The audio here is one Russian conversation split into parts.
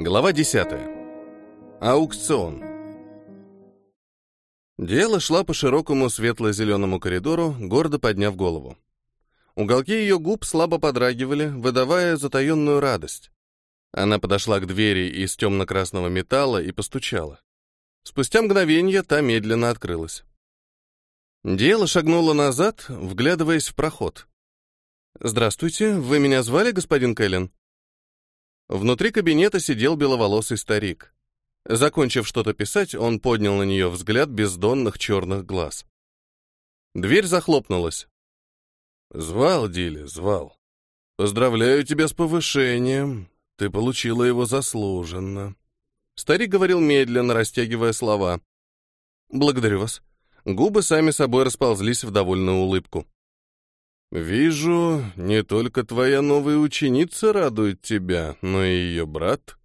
Глава 10. Аукцион. Дело шла по широкому светло-зеленому коридору, гордо подняв голову. Уголки ее губ слабо подрагивали, выдавая затаенную радость. Она подошла к двери из темно-красного металла и постучала. Спустя мгновение та медленно открылась. Дело шагнула назад, вглядываясь в проход. «Здравствуйте, вы меня звали, господин Кэлен?» Внутри кабинета сидел беловолосый старик. Закончив что-то писать, он поднял на нее взгляд бездонных черных глаз. Дверь захлопнулась. «Звал, Дили, звал. Поздравляю тебя с повышением. Ты получила его заслуженно». Старик говорил медленно, растягивая слова. «Благодарю вас». Губы сами собой расползлись в довольную улыбку. «Вижу, не только твоя новая ученица радует тебя, но и ее брат».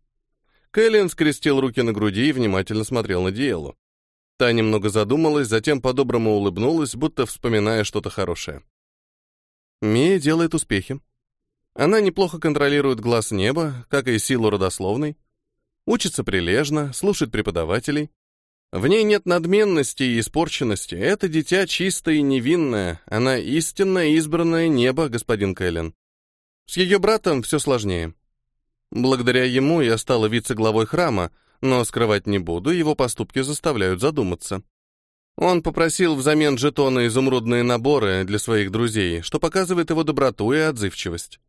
Кэлен скрестил руки на груди и внимательно смотрел на Диэлу. Та немного задумалась, затем по-доброму улыбнулась, будто вспоминая что-то хорошее. Мия делает успехи. Она неплохо контролирует глаз неба, как и силу родословной, учится прилежно, слушает преподавателей, в ней нет надменности и испорченности. Это дитя чистое и невинное. Она истинное избранное небо, господин Кэлен. С ее братом все сложнее. Благодаря ему я стала вице-главой храма, но скрывать не буду, его поступки заставляют задуматься. Он попросил взамен жетона изумрудные наборы для своих друзей, что показывает его доброту и отзывчивость.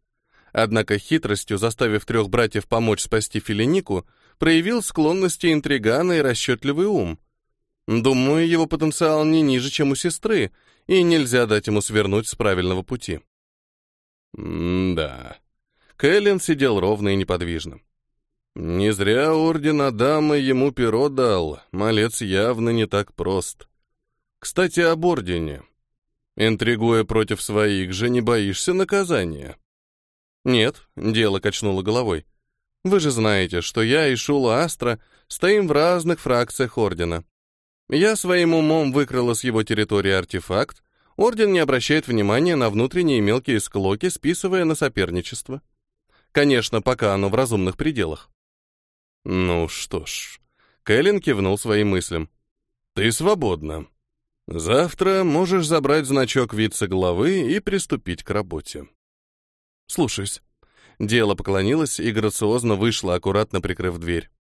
Однако хитростью, заставив трех братьев помочь спасти Филинику, проявил склонности интригана и расчетливый ум. Думаю, его потенциал не ниже, чем у сестры, и нельзя дать ему свернуть с правильного пути. М-да. Кэлен сидел ровно и неподвижно. Не зря орден Адама ему перо дал, малец явно не так прост. Кстати, об ордене. Интригуя против своих же, не боишься наказания? Нет, дело качнуло головой. Вы же знаете, что я и Шула Астра стоим в разных фракциях Ордена. Я своим умом выкрала с его территории артефакт, Орден не обращает внимания на внутренние мелкие склоки, списывая на соперничество. Конечно, пока оно в разумных пределах. Ну что ж, Кэлен кивнул своим мыслям. Ты свободна. Завтра можешь забрать значок вице-главы и приступить к работе. Слушаюсь. Дело поклонилась и грациозно вышла, аккуратно прикрыв дверь.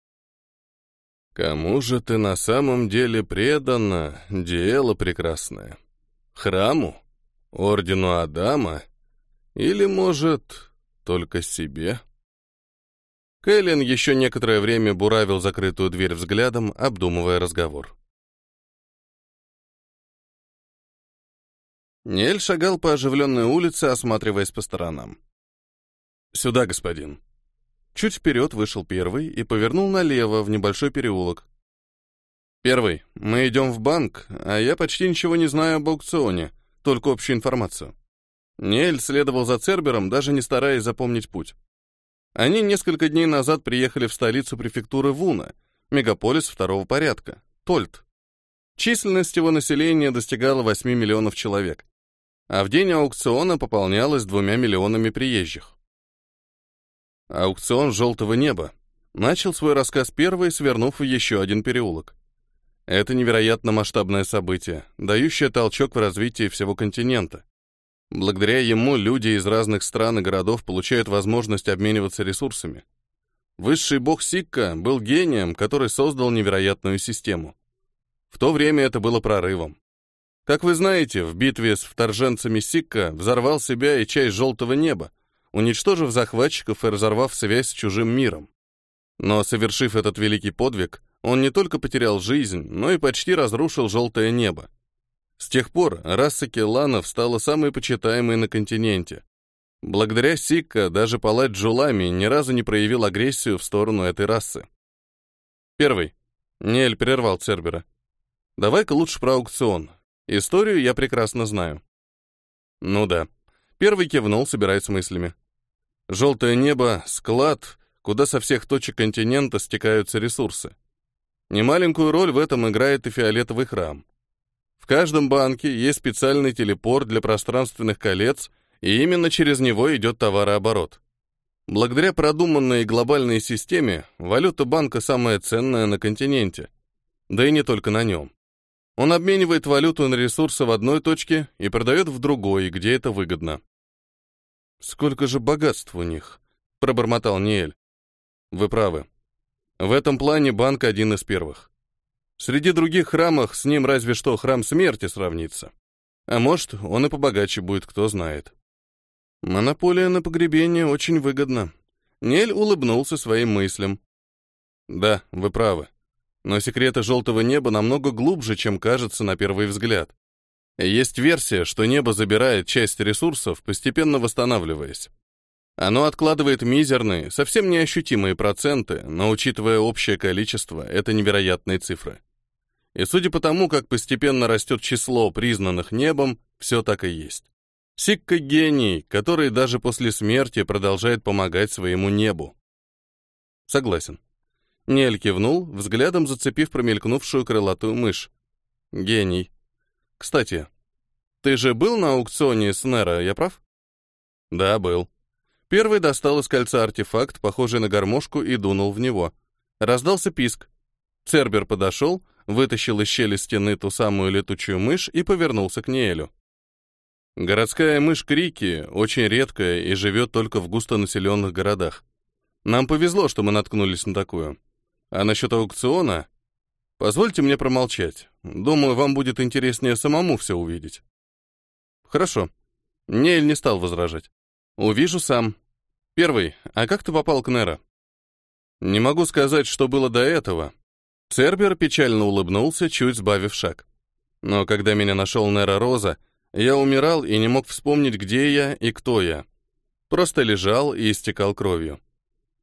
«Кому же ты на самом деле предана, дело прекрасное? Храму? Ордену Адама? Или, может, только себе?» Кэлен еще некоторое время буравил закрытую дверь взглядом, обдумывая разговор. Нель шагал по оживленной улице, осматриваясь по сторонам. «Сюда, господин». Чуть вперед вышел первый и повернул налево в небольшой переулок. «Первый, мы идем в банк, а я почти ничего не знаю об аукционе, только общую информацию». Нель следовал за Цербером, даже не стараясь запомнить путь. Они несколько дней назад приехали в столицу префектуры Вуна, мегаполис второго порядка, Тольт. Численность его населения достигала 8 миллионов человек, а в день аукциона пополнялась двумя миллионами приезжих. Аукцион желтого неба. Начал свой рассказ первый, свернув еще один переулок. Это невероятно масштабное событие, дающее толчок в развитии всего континента. Благодаря ему люди из разных стран и городов получают возможность обмениваться ресурсами. Высший бог Сикка был гением, который создал невероятную систему. В то время это было прорывом. Как вы знаете, в битве с вторженцами Сикка взорвал себя и часть желтого неба, уничтожив захватчиков и разорвав связь с чужим миром. Но, совершив этот великий подвиг, он не только потерял жизнь, но и почти разрушил желтое небо. С тех пор раса Келланов стала самой почитаемой на континенте. Благодаря Сикка даже палач Джулами ни разу не проявил агрессию в сторону этой расы. Первый. Нель прервал Цербера. Давай-ка лучше про аукцион. Историю я прекрасно знаю. Ну да. Первый кивнул, собираясь с мыслями. Желтое небо — склад, куда со всех точек континента стекаются ресурсы. Немаленькую роль в этом играет и фиолетовый храм. В каждом банке есть специальный телепорт для пространственных колец, и именно через него идет товарооборот. Благодаря продуманной глобальной системе, валюта банка самая ценная на континенте. Да и не только на нем. Он обменивает валюту на ресурсы в одной точке и продает в другой, где это выгодно. «Сколько же богатств у них?» — пробормотал Ниэль. «Вы правы. В этом плане банк один из первых. Среди других храмов с ним разве что храм смерти сравнится. А может, он и побогаче будет, кто знает». Монополия на погребение очень выгодна. Нель улыбнулся своим мыслям. Да, вы правы. Но секреты желтого неба намного глубже, чем кажется на первый взгляд. Есть версия, что небо забирает часть ресурсов, постепенно восстанавливаясь. Оно откладывает мизерные, совсем неощутимые проценты, но учитывая общее количество, это невероятные цифры. И судя по тому, как постепенно растет число признанных небом, все так и есть. Сикка — гений, который даже после смерти продолжает помогать своему небу. Согласен. Нель кивнул, взглядом зацепив промелькнувшую крылатую мышь. Гений. Кстати, ты же был на аукционе с Нера, я прав? Да, был. Первый достал из кольца артефакт, похожий на гармошку, и дунул в него. Раздался писк. Цербер подошел, вытащил из щели стены ту самую летучую мышь и повернулся к Неэлю. Городская мышь Крики очень редкая и живет только в густонаселенных городах. Нам повезло, что мы наткнулись на такую. А насчет аукциона... Позвольте мне промолчать. Думаю, вам будет интереснее самому все увидеть. Хорошо. Нейль не стал возражать. Увижу сам. Первый, а как ты попал к Нера? Не могу сказать, что было до этого. Цербер печально улыбнулся, чуть сбавив шаг. Но когда меня нашел Нера Роза, я умирал и не мог вспомнить, где я и кто я. Просто лежал и истекал кровью.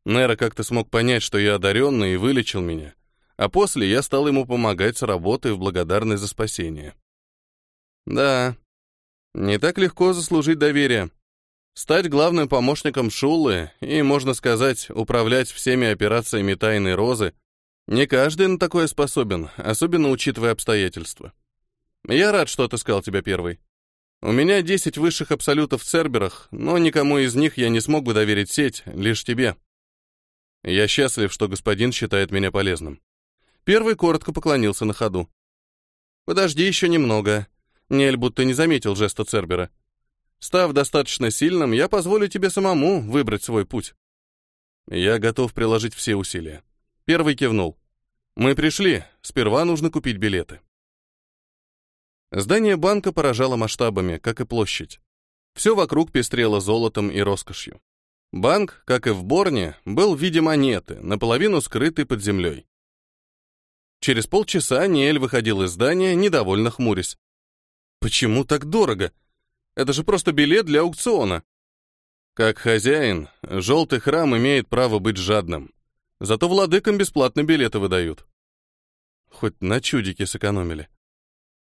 Нера как-то смог понять, что я одаренный, и вылечил меня. А после я стал ему помогать с работой в благодарность за спасение. Да, не так легко заслужить доверие. Стать главным помощником Шулы и, можно сказать, управлять всеми операциями Тайной Розы не каждый на такое способен, особенно учитывая обстоятельства. Я рад, что отыскал тебя первый. У меня 10 высших абсолютов в Церберах, но никому из них я не смог бы доверить сеть, лишь тебе. Я счастлив, что господин считает меня полезным. Первый коротко поклонился на ходу. Подожди еще немного. Нель будто не заметил жеста Цербера. Став достаточно сильным, я позволю тебе самому выбрать свой путь. Я готов приложить все усилия. Первый кивнул. Мы пришли, сперва нужно купить билеты. Здание банка поражало масштабами, как и площадь. Все вокруг пестрело золотом и роскошью. Банк, как и в Борне, был в виде монеты, наполовину скрытый под землей. Через полчаса Ниэль выходил из здания, недовольно хмурясь. «Почему так дорого? Это же просто билет для аукциона». Как хозяин, желтый храм имеет право быть жадным. Зато владыкам бесплатно билеты выдают. Хоть на чудики сэкономили.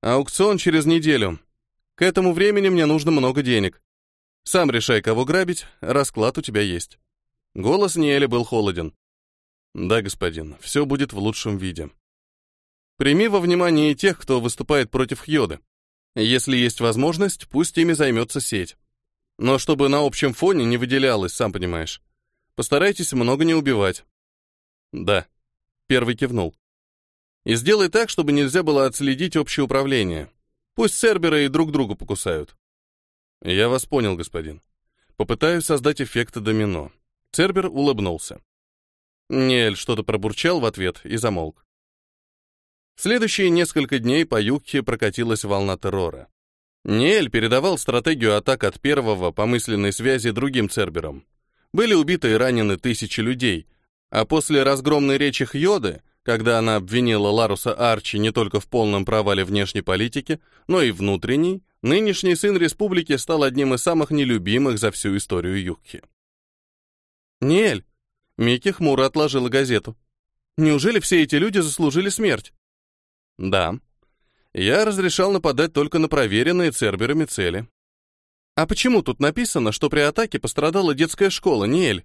Аукцион через неделю. К этому времени мне нужно много денег. Сам решай, кого грабить, расклад у тебя есть. Голос Ниэля был холоден. Да, господин, все будет в лучшем виде. Прими во внимание тех, кто выступает против Хьоды. Если есть возможность, пусть ими займется сеть. Но чтобы на общем фоне не выделялось, сам понимаешь. Постарайтесь много не убивать. Да. Первый кивнул. И сделай так, чтобы нельзя было отследить общее управление. Пусть серберы и друг друга покусают. Я вас понял, господин. Попытаюсь создать эффект домино. Цербер улыбнулся. Нель что-то пробурчал в ответ и замолк. В следующие несколько дней по Юкхе прокатилась волна террора. Нель передавал стратегию атак от первого по мысленной связи другим церберам. Были убиты и ранены тысячи людей, а после разгромной речи Хьоды когда она обвинила Ларуса Арчи не только в полном провале внешней политики, но и внутренней, нынешний сын республики стал одним из самых нелюбимых за всю историю Юкхи. «Ниэль!» — Микки хмуро отложила газету. «Неужели все эти люди заслужили смерть?» «Да. Я разрешал нападать только на проверенные церберами цели». «А почему тут написано, что при атаке пострадала детская школа, Ниэль?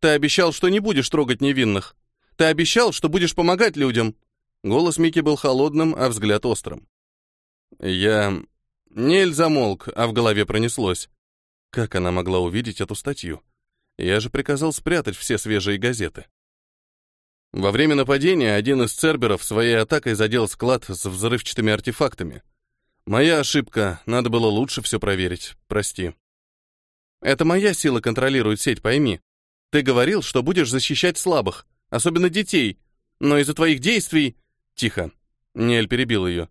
Ты обещал, что не будешь трогать невинных». Ты обещал, что будешь помогать людям!» Голос Мики был холодным, а взгляд острым. Я... Нель замолк, а в голове пронеслось. Как она могла увидеть эту статью? Я же приказал спрятать все свежие газеты. Во время нападения один из церберов своей атакой задел склад с взрывчатыми артефактами. Моя ошибка, надо было лучше все проверить, прости. Это моя сила контролирует сеть, пойми. Ты говорил, что будешь защищать слабых, особенно детей, но из-за твоих действий... Тихо. Нель перебил ее.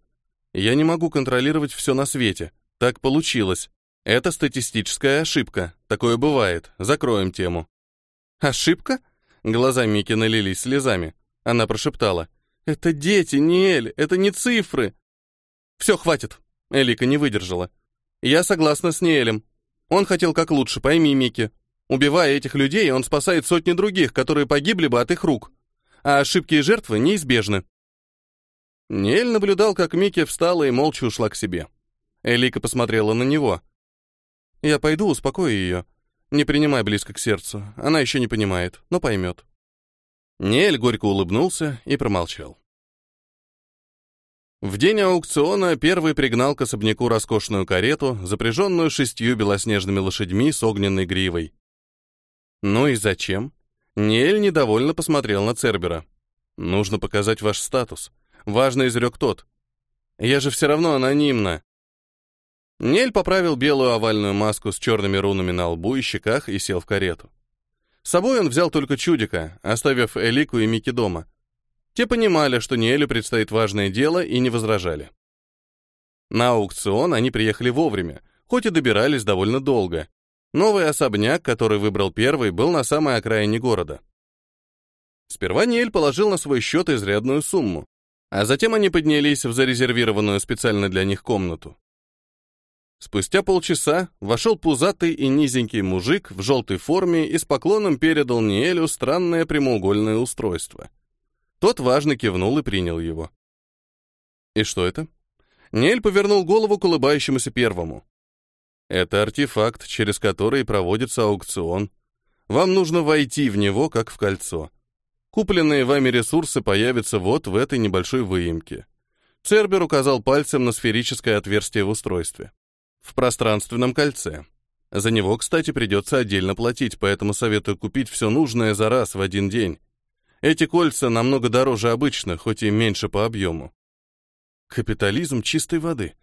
Я не могу контролировать все на свете. Так получилось. Это статистическая ошибка. Такое бывает. Закроем тему. Ошибка? Глаза Мики налились слезами. Она прошептала. «Это дети, не Эль, это не цифры!» «Все, хватит!» Элика не выдержала. «Я согласна с Неэлем. Он хотел как лучше, пойми, Мики. Убивая этих людей, он спасает сотни других, которые погибли бы от их рук. А ошибки и жертвы неизбежны». Неэль наблюдал, как Мики встала и молча ушла к себе. Элика посмотрела на него. «Я пойду, успокою ее. Не принимай близко к сердцу, она еще не понимает, но поймет. Нель горько улыбнулся и промолчал. В день аукциона первый пригнал к особняку роскошную карету, запряженную шестью белоснежными лошадьми с огненной гривой. «Ну и зачем?» Нель недовольно посмотрел на Цербера. «Нужно показать ваш статус. Важно изрек тот. Я же все равно анонимно. Нель поправил белую овальную маску с черными рунами на лбу и щеках и сел в карету. С собой он взял только чудика, оставив Элику и Мики дома. Те понимали, что Нелю предстоит важное дело, и не возражали. На аукцион они приехали вовремя, хоть и добирались довольно долго. Новый особняк, который выбрал первый, был на самой окраине города. Сперва Нель положил на свой счет изрядную сумму, а затем они поднялись в зарезервированную специально для них комнату. Спустя полчаса вошел пузатый и низенький мужик в желтой форме и с поклоном передал Ниэлю странное прямоугольное устройство. Тот важно кивнул и принял его. «И что это?» Ниэль повернул голову к улыбающемуся первому. «Это артефакт, через который проводится аукцион. Вам нужно войти в него, как в кольцо. Купленные вами ресурсы появятся вот в этой небольшой выемке». Цербер указал пальцем на сферическое отверстие в устройстве в пространственном кольце. За него, кстати, придется отдельно платить, поэтому советую купить все нужное за раз в один день. Эти кольца намного дороже обычных, хоть и меньше по объему. Капитализм чистой воды.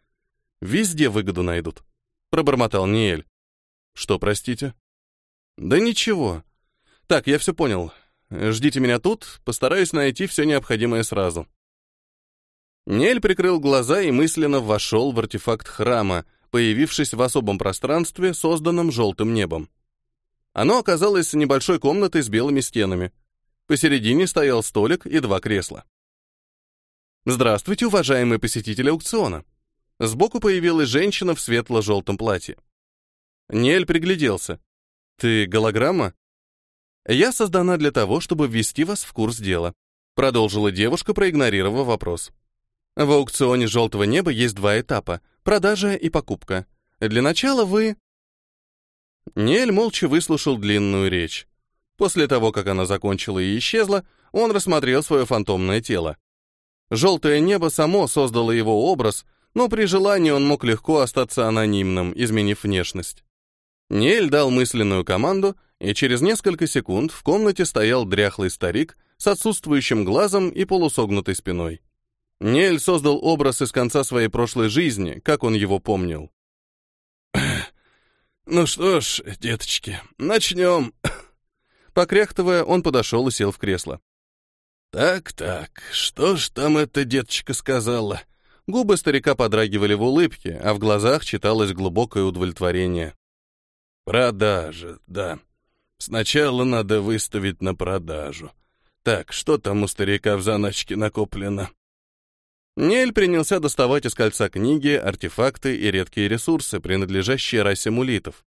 Везде выгоду найдут. Пробормотал Ниэль. Что, простите? Да ничего. Так, я все понял. Ждите меня тут, постараюсь найти все необходимое сразу. Нель прикрыл глаза и мысленно вошел в артефакт храма, появившись в особом пространстве, созданном желтым небом. Оно оказалось небольшой комнатой с белыми стенами. Посередине стоял столик и два кресла. «Здравствуйте, уважаемые посетители аукциона!» Сбоку появилась женщина в светло-желтом платье. Нель пригляделся. «Ты голограмма?» «Я создана для того, чтобы ввести вас в курс дела», продолжила девушка, проигнорировав вопрос. В аукционе желтого неба есть два этапа Продажа и покупка. Для начала вы...» Нель молча выслушал длинную речь. После того, как она закончила и исчезла, он рассмотрел свое фантомное тело. Желтое небо само создало его образ, но при желании он мог легко остаться анонимным, изменив внешность. Нель дал мысленную команду, и через несколько секунд в комнате стоял дряхлый старик с отсутствующим глазом и полусогнутой спиной. Нель создал образ из конца своей прошлой жизни, как он его помнил. «Ну что ж, деточки, начнем». Покряхтывая, он подошел и сел в кресло. «Так-так, что ж там эта деточка сказала?» Губы старика подрагивали в улыбке, а в глазах читалось глубокое удовлетворение. «Продажа, да. Сначала надо выставить на продажу. Так, что там у старика в заначке накоплено?» Нель принялся доставать из кольца книги, артефакты и редкие ресурсы, принадлежащие расе мулитов.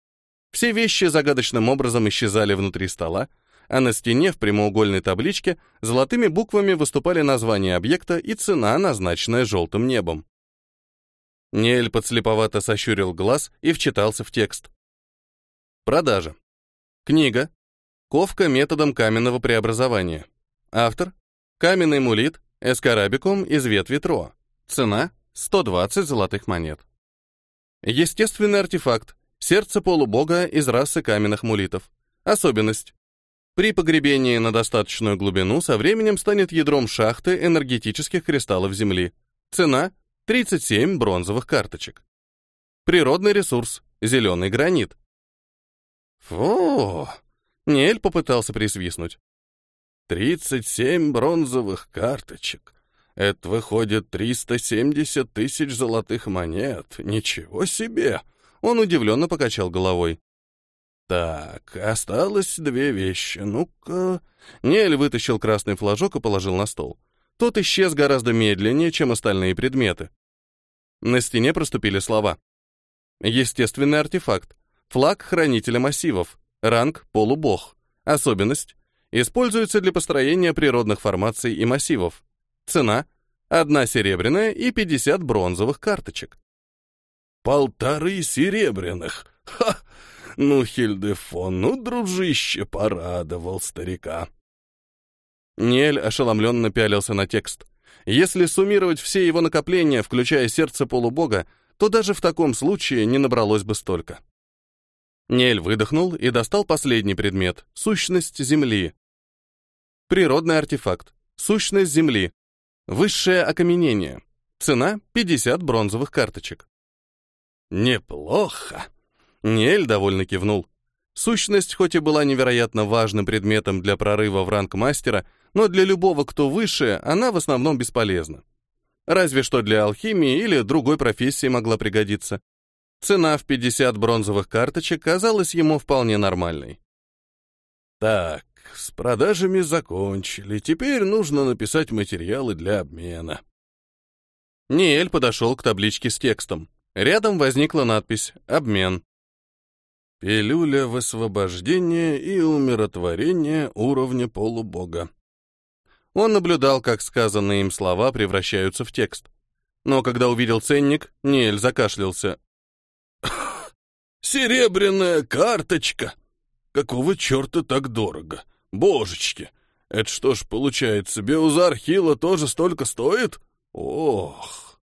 Все вещи загадочным образом исчезали внутри стола, а на стене в прямоугольной табличке золотыми буквами выступали название объекта и цена, назначенная желтым небом. Нель подслеповато сощурил глаз и вчитался в текст. Продажа. Книга. Ковка методом каменного преобразования. Автор. Каменный мулит Эскарабикум из ветви Тро. Цена — 120 золотых монет. Естественный артефакт. Сердце полубога из расы каменных мулитов. Особенность. При погребении на достаточную глубину со временем станет ядром шахты энергетических кристаллов Земли. Цена — 37 бронзовых карточек. Природный ресурс — зеленый гранит. Фу! Нель попытался присвистнуть. 37 бронзовых карточек. Это выходит 370 тысяч золотых монет. Ничего себе! Он удивленно покачал головой. Так, осталось две вещи. Ну-ка... Нель вытащил красный флажок и положил на стол. Тот исчез гораздо медленнее, чем остальные предметы. На стене проступили слова. Естественный артефакт. Флаг хранителя массивов. Ранг полубог. Особенность. Используется для построения природных формаций и массивов. Цена — одна серебряная и 50 бронзовых карточек. «Полторы серебряных! Ха! Ну, Хильдефон, ну, дружище, порадовал старика!» Нель ошеломленно пялился на текст. Если суммировать все его накопления, включая сердце полубога, то даже в таком случае не набралось бы столько. Нель выдохнул и достал последний предмет — сущность Земли. Природный артефакт. Сущность Земли. Высшее окаменение. Цена — 50 бронзовых карточек. «Неплохо!» Нель довольно кивнул. Сущность хоть и была невероятно важным предметом для прорыва в ранг мастера, но для любого, кто выше, она в основном бесполезна. Разве что для алхимии или другой профессии могла пригодиться. Цена в 50 бронзовых карточек казалась ему вполне нормальной. Так, с продажами закончили. Теперь нужно написать материалы для обмена. Ниэль подошел к табличке с текстом. Рядом возникла надпись «Обмен». Пилюля высвобождения и умиротворения уровня полубога. Он наблюдал, как сказанные им слова превращаются в текст. Но когда увидел ценник, Ниэль закашлялся. «Серебряная карточка! Какого черта так дорого? Божечки! Это что ж, получается, Беузар Хила тоже столько стоит? Ох!»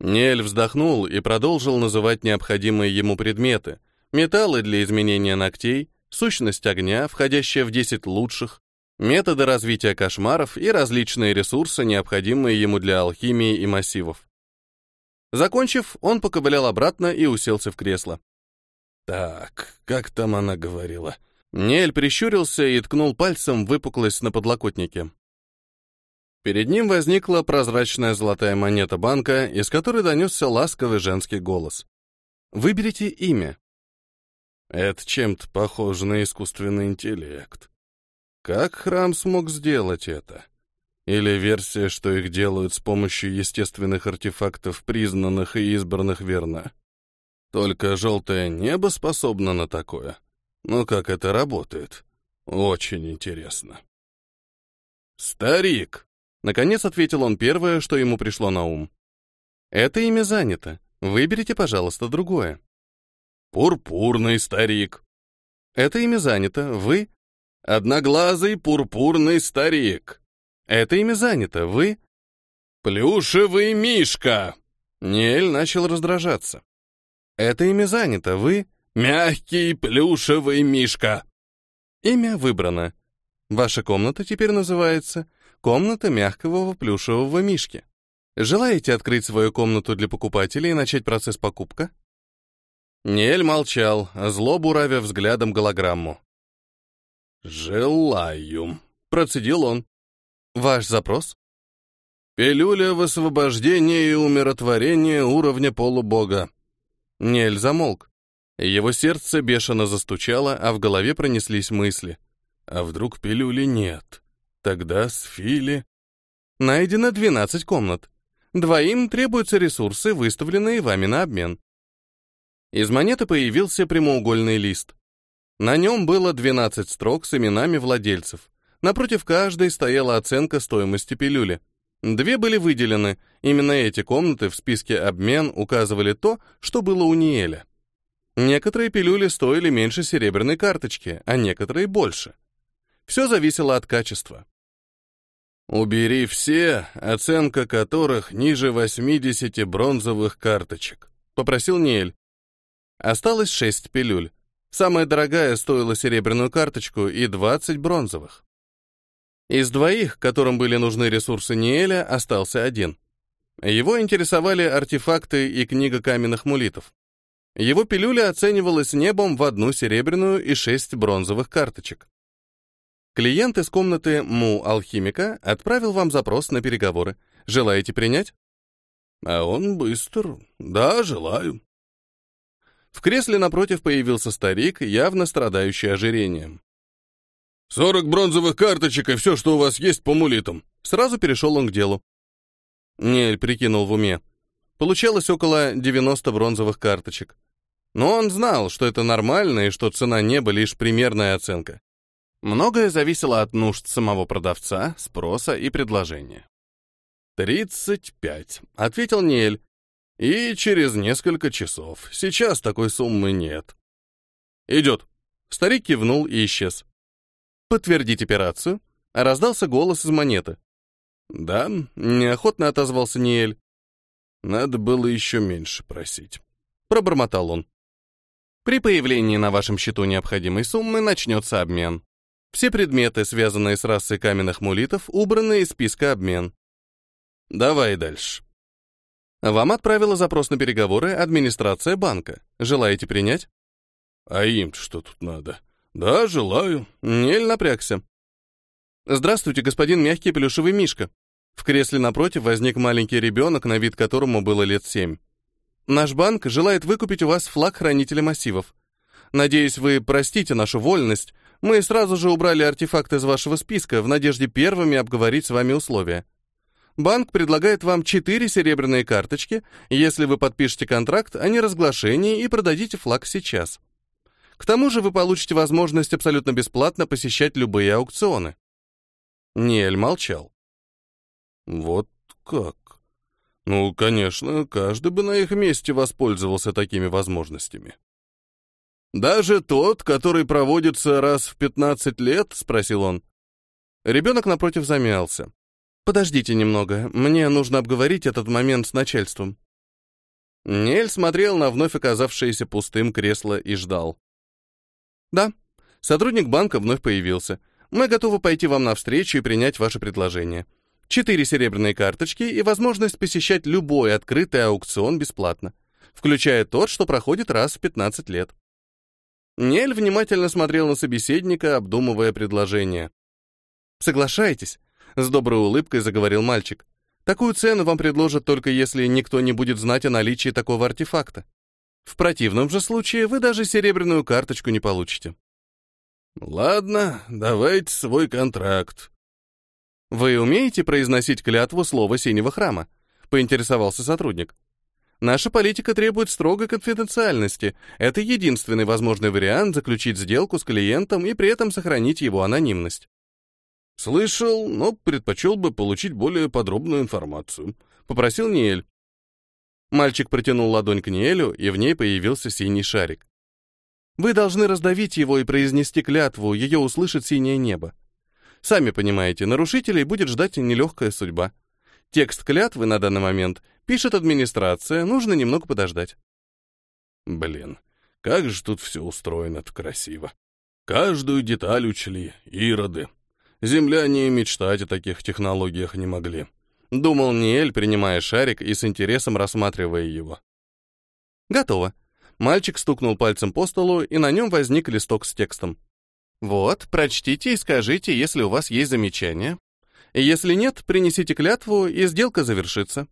Нель вздохнул и продолжил называть необходимые ему предметы. Металлы для изменения ногтей, сущность огня, входящая в 10 лучших, методы развития кошмаров и различные ресурсы, необходимые ему для алхимии и массивов. Закончив, он поковылял обратно и уселся в кресло. «Так, как там она говорила?» Нель прищурился и ткнул пальцем выпуклость на подлокотнике. Перед ним возникла прозрачная золотая монета банка, из которой донесся ласковый женский голос. «Выберите имя». Это чем-то похоже на искусственный интеллект. Как храм смог сделать это? Или версия, что их делают с помощью естественных артефактов, признанных и избранных верно? Только желтое небо способно на такое. Но как это работает? Очень интересно. «Старик!» — наконец ответил он первое, что ему пришло на ум. «Это имя занято. Выберите, пожалуйста, другое». «Пурпурный старик». «Это имя занято. Вы Одноглазый пурпурный старик. Это имя занято. Вы? Плюшевый мишка. Нель начал раздражаться. Это имя занято. Вы? Мягкий плюшевый мишка. Имя выбрано. Ваша комната теперь называется «Комната мягкого плюшевого мишки». Желаете открыть свою комнату для покупателей и начать процесс покупка? Нель молчал, зло буравя взглядом голограмму. «Желаю», — процедил он. «Ваш запрос?» «Пилюля высвобождения и умиротворения уровня полубога». Нель замолк. Его сердце бешено застучало, а в голове пронеслись мысли. «А вдруг пилюли нет? Тогда с Фили...» «Найдено 12 комнат. Двоим требуются ресурсы, выставленные вами на обмен». Из монеты появился прямоугольный лист. На нем было 12 строк с именами владельцев. Напротив каждой стояла оценка стоимости пилюли. Две были выделены. Именно эти комнаты в списке обмен указывали то, что было у Ниэля. Некоторые пилюли стоили меньше серебряной карточки, а некоторые больше. Все зависело от качества. «Убери все, оценка которых ниже 80 бронзовых карточек», — попросил Ниэль. Осталось шесть пилюль. Самая дорогая стоила серебряную карточку и 20 бронзовых. Из двоих, которым были нужны ресурсы Ниэля, остался один. Его интересовали артефакты и книга каменных мулитов. Его пилюля оценивалась небом в одну серебряную и шесть бронзовых карточек. Клиент из комнаты Му-алхимика отправил вам запрос на переговоры. Желаете принять? А он быстр. Да, желаю. В кресле напротив появился старик, явно страдающий ожирением. «Сорок бронзовых карточек и все, что у вас есть по мулитам». Сразу перешел он к делу. Нель прикинул в уме. Получалось около 90 бронзовых карточек. Но он знал, что это нормально и что цена неба лишь примерная оценка. Многое зависело от нужд самого продавца, спроса и предложения. «Тридцать пять», — ответил Ниэль. «И через несколько часов. Сейчас такой суммы нет». «Идет». Старик кивнул и исчез. «Подтвердить операцию?» Раздался голос из монеты. «Да», — неохотно отозвался Ниэль. «Надо было еще меньше просить», — пробормотал он. «При появлении на вашем счету необходимой суммы начнется обмен. Все предметы, связанные с расой каменных мулитов, убраны из списка обмен. Давай дальше. Вам отправила запрос на переговоры администрация банка. Желаете принять? А им что тут надо? Да, желаю. Нель напрягся. Здравствуйте, господин мягкий плюшевый мишка. В кресле напротив возник маленький ребенок, на вид которому было лет семь. Наш банк желает выкупить у вас флаг хранителя массивов. Надеюсь, вы простите нашу вольность. Мы сразу же убрали артефакт из вашего списка в надежде первыми обговорить с вами условия. Банк предлагает вам 4 серебряные карточки, если вы подпишете контракт о неразглашении и продадите флаг сейчас. К тому же вы получите возможность абсолютно бесплатно посещать любые аукционы. Ниэль молчал. Вот как? Ну, конечно, каждый бы на их месте воспользовался такими возможностями. Даже тот, который проводится раз в 15 лет, спросил он. Ребенок напротив замялся. «Подождите немного, мне нужно обговорить этот момент с начальством». Нель смотрел на вновь оказавшееся пустым кресло и ждал. «Да, сотрудник банка вновь появился. Мы готовы пойти вам навстречу и принять ваше предложение. Четыре серебряные карточки и возможность посещать любой открытый аукцион бесплатно, включая тот, что проходит раз в 15 лет». Нель внимательно смотрел на собеседника, обдумывая предложение. «Соглашайтесь, с доброй улыбкой заговорил мальчик. Такую цену вам предложат только если никто не будет знать о наличии такого артефакта. В противном же случае вы даже серебряную карточку не получите. Ладно, давайте свой контракт. Вы умеете произносить клятву слова синего храма? Поинтересовался сотрудник. Наша политика требует строгой конфиденциальности. Это единственный возможный вариант заключить сделку с клиентом и при этом сохранить его анонимность. «Слышал, но предпочел бы получить более подробную информацию», — попросил Ниэль. Мальчик протянул ладонь к Ниэлю, и в ней появился синий шарик. «Вы должны раздавить его и произнести клятву, ее услышит синее небо. Сами понимаете, нарушителей будет ждать нелегкая судьба. Текст клятвы на данный момент пишет администрация, нужно немного подождать». «Блин, как же тут все устроено-то красиво. Каждую деталь учли, ироды», Земляне и мечтать о таких технологиях не могли. Думал Ниэль, принимая шарик и с интересом рассматривая его. Готово. Мальчик стукнул пальцем по столу, и на нем возник листок с текстом. Вот, прочтите и скажите, если у вас есть замечания. Если нет, принесите клятву, и сделка завершится.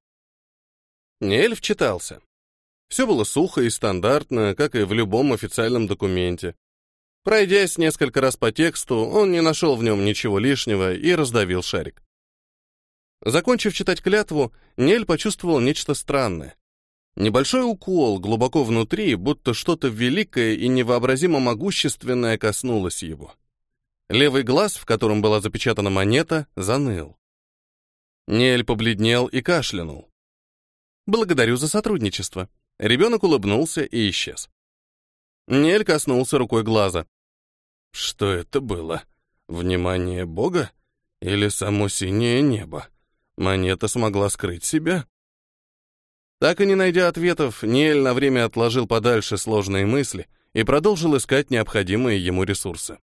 Ниэль вчитался. Все было сухо и стандартно, как и в любом официальном документе. Пройдясь несколько раз по тексту, он не нашел в нем ничего лишнего и раздавил шарик. Закончив читать клятву, Нель почувствовал нечто странное. Небольшой укол глубоко внутри, будто что-то великое и невообразимо могущественное коснулось его. Левый глаз, в котором была запечатана монета, заныл. Нель побледнел и кашлянул. «Благодарю за сотрудничество». Ребенок улыбнулся и исчез. Нель коснулся рукой глаза. Что это было? Внимание Бога? Или само синее небо? Монета смогла скрыть себя? Так и не найдя ответов, Нель на время отложил подальше сложные мысли и продолжил искать необходимые ему ресурсы.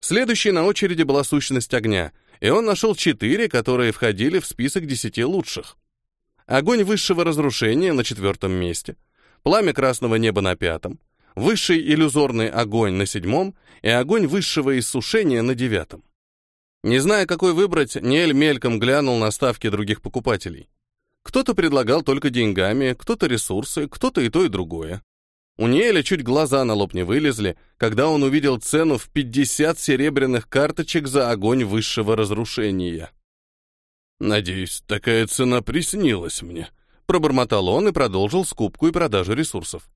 Следующей на очереди была сущность огня, и он нашел четыре, которые входили в список десяти лучших. Огонь высшего разрушения на четвертом месте, пламя красного неба на пятом, высший иллюзорный огонь на седьмом и огонь высшего иссушения на девятом. Не зная, какой выбрать, Нель мельком глянул на ставки других покупателей. Кто-то предлагал только деньгами, кто-то ресурсы, кто-то и то, и другое. У Неэля чуть глаза на лоб не вылезли, когда он увидел цену в 50 серебряных карточек за огонь высшего разрушения. «Надеюсь, такая цена приснилась мне», — пробормотал он и продолжил скупку и продажу ресурсов.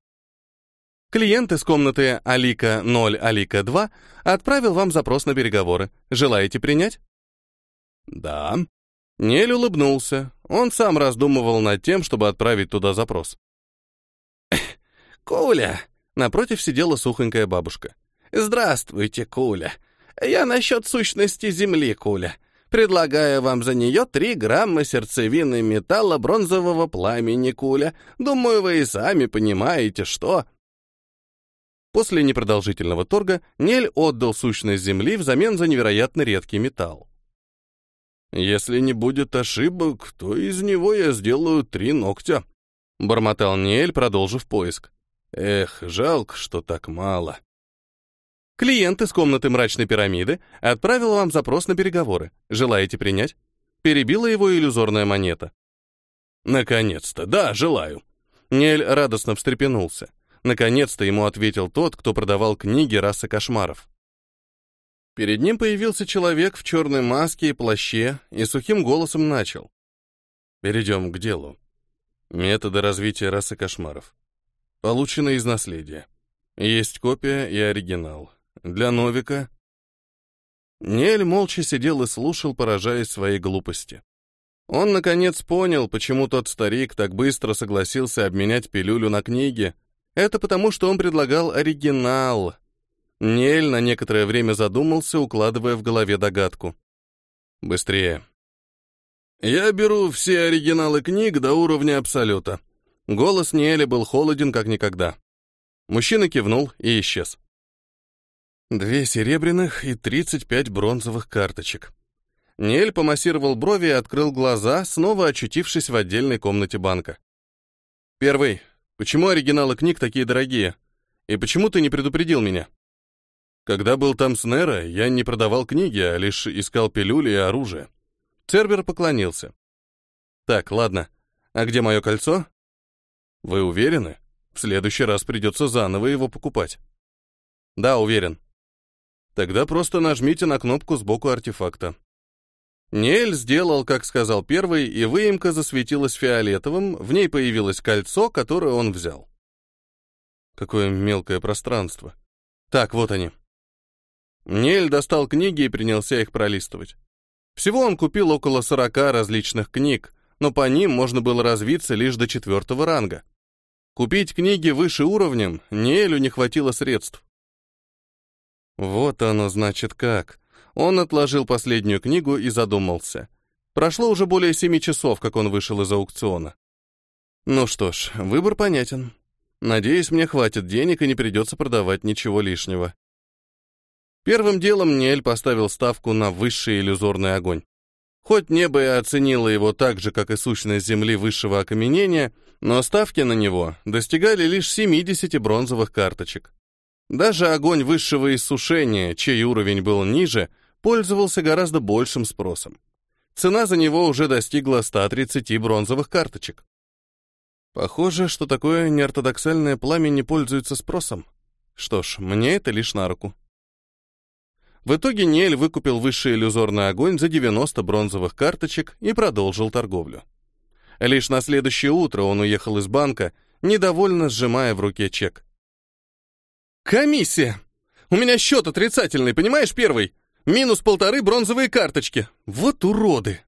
Клиент из комнаты Алика 0 Алика 2 отправил вам запрос на переговоры. Желаете принять? Да. Нель улыбнулся. Он сам раздумывал над тем, чтобы отправить туда запрос. «Куля!» — напротив сидела сухонькая бабушка. «Здравствуйте, Куля! Я насчет сущности Земли, Куля. Предлагаю вам за нее три грамма сердцевины металла бронзового пламени, Куля. Думаю, вы и сами понимаете, что...» После непродолжительного торга Нель отдал сущность Земли взамен за невероятно редкий металл. «Если не будет ошибок, то из него я сделаю три ногтя», — бормотал Нель, продолжив поиск. «Эх, жалко, что так мало». Клиент из комнаты мрачной пирамиды отправил вам запрос на переговоры. Желаете принять? Перебила его иллюзорная монета. Наконец-то, да, желаю. Нель радостно встрепенулся. Наконец-то ему ответил тот, кто продавал книги расы кошмаров. Перед ним появился человек в черной маске и плаще и сухим голосом начал. Перейдем к делу. Методы развития расы кошмаров. Получено из наследия. Есть копия и оригинал. Для Новика... Нель молча сидел и слушал, поражаясь своей глупости. Он, наконец, понял, почему тот старик так быстро согласился обменять пилюлю на книги, это потому, что он предлагал оригинал. Нель на некоторое время задумался, укладывая в голове догадку. Быстрее. Я беру все оригиналы книг до уровня абсолюта. Голос Ниэля был холоден, как никогда. Мужчина кивнул и исчез. Две серебряных и тридцать пять бронзовых карточек. Ниэль помассировал брови и открыл глаза, снова очутившись в отдельной комнате банка. Первый. Почему оригиналы книг такие дорогие? И почему ты не предупредил меня? Когда был там с Нера, я не продавал книги, а лишь искал пилюли и оружие. Цербер поклонился. Так, ладно. А где мое кольцо? Вы уверены? В следующий раз придется заново его покупать. Да, уверен. Тогда просто нажмите на кнопку сбоку артефакта. Нель сделал, как сказал первый, и выемка засветилась фиолетовым, в ней появилось кольцо, которое он взял. Какое мелкое пространство. Так, вот они. Нель достал книги и принялся их пролистывать. Всего он купил около сорока различных книг, но по ним можно было развиться лишь до четвертого ранга. Купить книги выше уровнем Нелю не хватило средств. Вот оно, значит, как. Он отложил последнюю книгу и задумался. Прошло уже более семи часов, как он вышел из аукциона. Ну что ж, выбор понятен. Надеюсь, мне хватит денег и не придется продавать ничего лишнего. Первым делом Нель поставил ставку на высший иллюзорный огонь. Хоть небо и оценило его так же, как и сущность Земли высшего окаменения, но ставки на него достигали лишь 70 бронзовых карточек. Даже огонь высшего иссушения, чей уровень был ниже, пользовался гораздо большим спросом. Цена за него уже достигла 130 бронзовых карточек. Похоже, что такое неортодоксальное пламя не пользуется спросом. Что ж, мне это лишь на руку. В итоге Нель выкупил высший иллюзорный огонь за 90 бронзовых карточек и продолжил торговлю. Лишь на следующее утро он уехал из банка, недовольно сжимая в руке чек. «Комиссия! У меня счет отрицательный, понимаешь, первый? Минус полторы бронзовые карточки. Вот уроды!»